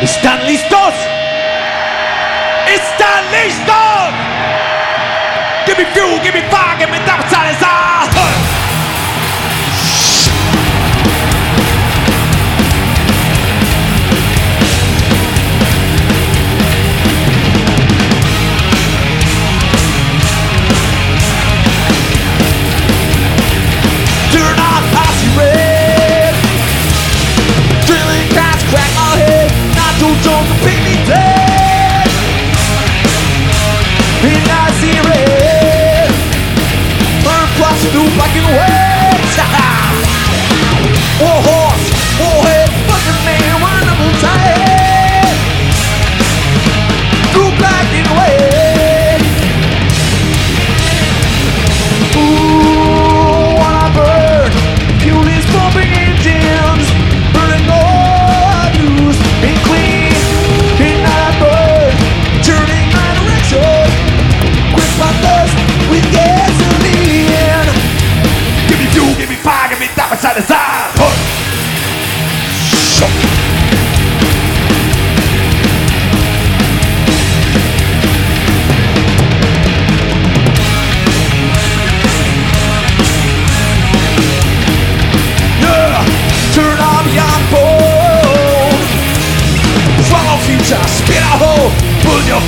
¿Están listos? ¿Están listos? Give me fuel, give me fire, give me dark side, in Nazareth. Her flies through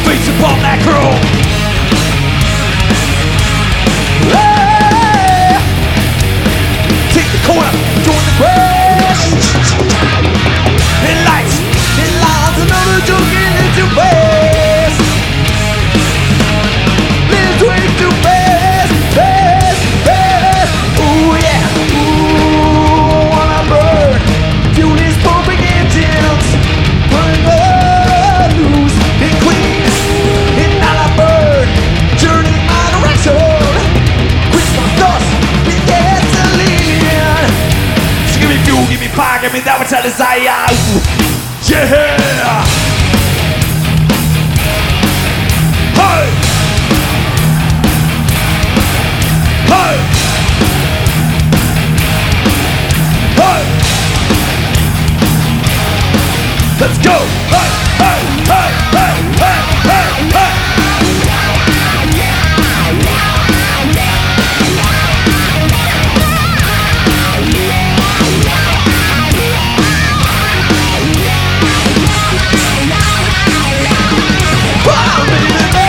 face upon that crew desire. Yeah. Wow,